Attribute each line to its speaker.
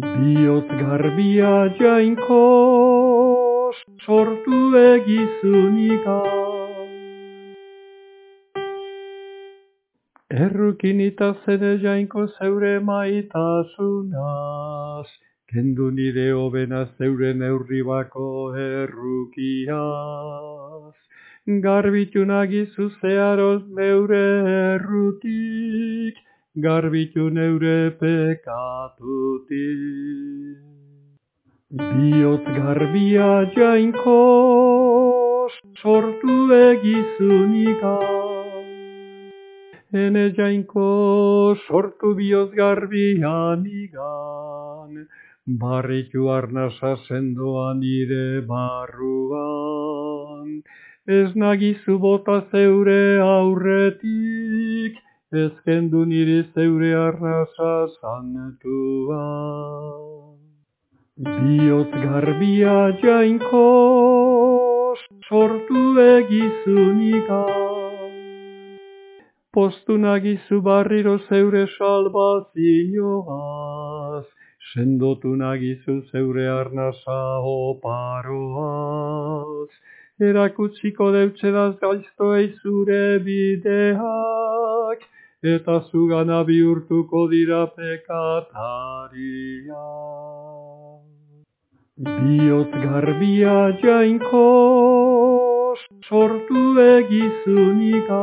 Speaker 1: Biot garbia jainko sortu egizunika. Errukin zene jainko zeure maitasunaz, kendu nire hobena zeure neurri bako errukiaz. Garbitu nagizu zeharoz neure errutik, garbitu neure pekatutik. Biot garbia jainko sortu egizunika. Ene jainko sortu bioz garbian igan, barritu arnasa sendoan nire barruan. Ez nagizu bota zeure aurretik, ez kendu nire zeure arnasa santua. Biot garbia jainko sortu egizunika. Postu nagizu barriro zeure salvazioaz, sendotu nagizu zeure arnasa oparoaz. Erakutsiko deutxedaz gaiztoei zure bideak, eta zugana bihurtuko dira pekataria. Biot garbia jainko sortu egizunika.